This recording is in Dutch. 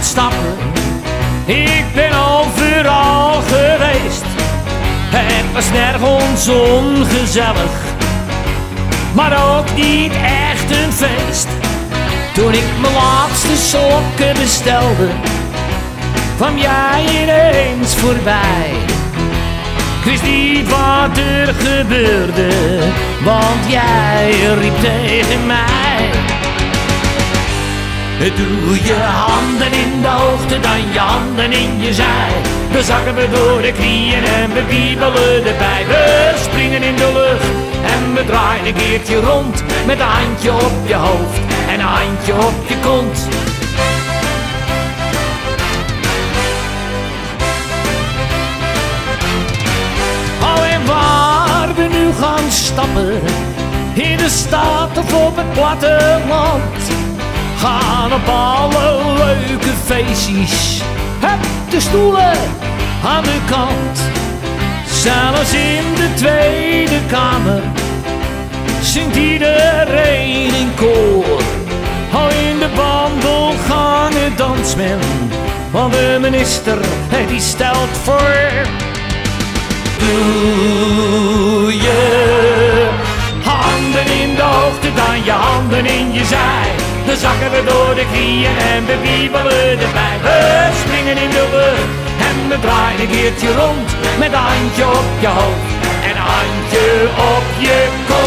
het stappen. Ik ben overal geweest. Het was nergens ongezellig, maar ook niet echt een feest. Toen ik mijn laatste sokken bestelde, kwam jij ineens voorbij. Ik wist niet wat er gebeurde, want jij riep tegen mij. Doe je handen in de hoogte, dan je handen in je zij. Dan zakken we door de knieën en we wiebelen erbij. We springen in de lucht en we draaien een keertje rond. Met een handje op je hoofd en een handje op je kont. Oh, en waar we nu gaan stappen, in de stad of op het platteland. Alle leuke feestjes, heb de stoelen aan de kant. Zelfs in de Tweede Kamer zingt iedereen in koor. Al in de wandelgangen danst men, want de minister hij stelt voor. Doe je handen in de hoogte, dan je handen in je zij. Dan zakken we door de knieën en we wiebelen erbij. We springen in de lucht en we draaien een keertje rond. Met handje op je hoofd en handje op je kont.